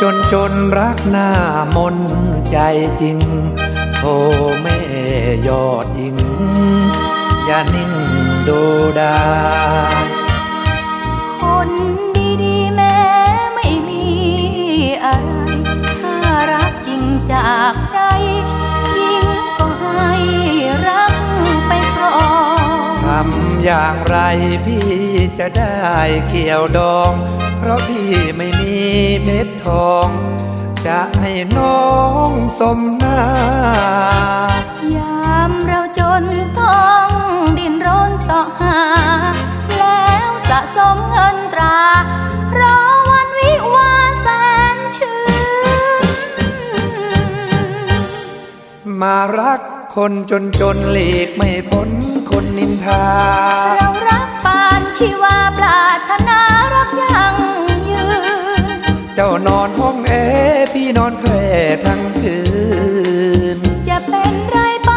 จนจนรักหน้ามนใจจริงโทแม่ยอดยิง อย่านิ่งดูได้ อย่างไรพี่จะได้เกี่ยวดอง เพราะพี่ไม่มีเพชรทอง จะให้น้องสมหน้ายามเราจนต้องดินรนเสาะหา แล้วสะสมเงินตรา รอวันวิวาห์แสนชื่น มารักคนจนจนหลีกไม่พ้นคนนินทา เจ้านอนห้องแอร์พี่นอนแคร่ทั้งคืน จะเป็นไรไป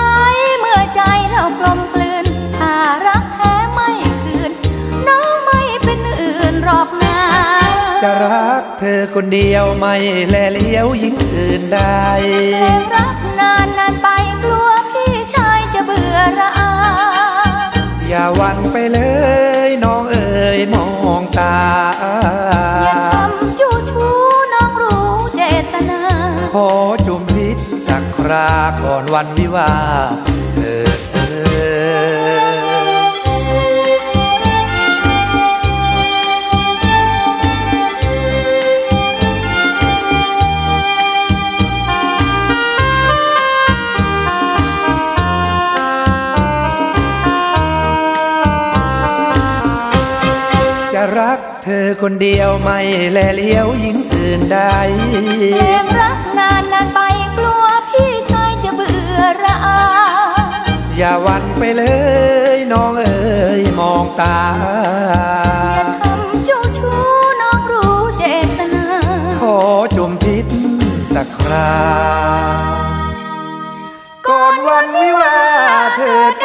เมื่อใจเรากลมกลืนถ้ารักแท้ไม่คืน น้องไม่เป็นอื่นหรอกนะจะรักเธอคนเดียวไม่แลเลี้ยวหญิงอื่นใดแต่รักนานนานไปกลัวพี่ชายจะเบื่อระอาอย่าหวันไปเลย ขอจุมพิษสักคราก่อนวันวิวาเธอ ธอคนเดียวไม่แลเลี้ยวยิ่งอื่นใดแองรักนานนานไปกลัวพี่ชายจะเบื่อระอาอย่าวันไปเลยน้องเอ๋ยมองตาอย่าทำเจ้าชู้น้องรู้เจตนาขอจุมพิษสักคราก่อนวันวิวาเธอเ